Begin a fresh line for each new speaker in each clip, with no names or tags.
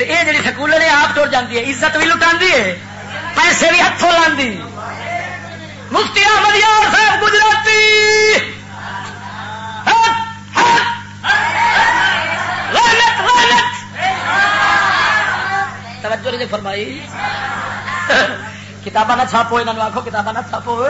یہ جی سکول نے آپ ٹر جاتی ہے، عزت بھی لٹا ہے، پیسے بھی ہاتھوں لاندی۔ مفتی احمد یار صاحب، گجراتی۔ توجہ نہیں فرمائی۔ کتاباں نہ چھاپو یہاں آخو کتاباں نہ چھاپو۔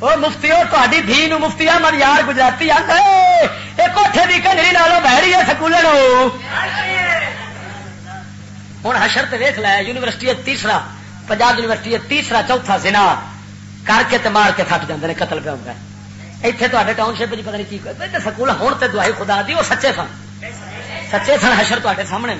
وہ مفتی تاری دھی مفتی من یار، گجراتی آتا یہ کوٹھے کی کنجری نالوں بہ رہی ہے سکول ہوں حشر تو ویخ لایا یونیورسٹی تیسرا، پنجاب یونیورسٹی تیسرا، چوتھا زنا، کر کے مار کے تھک جاتے قتل پہ ہوتا ہے۔ اتنے تے ٹاؤن شپ پتہ نہیں کی سکول ہوں تو دعائی خدا دی، وہ سچے سن۔ سچے سن، حشر تے سامنے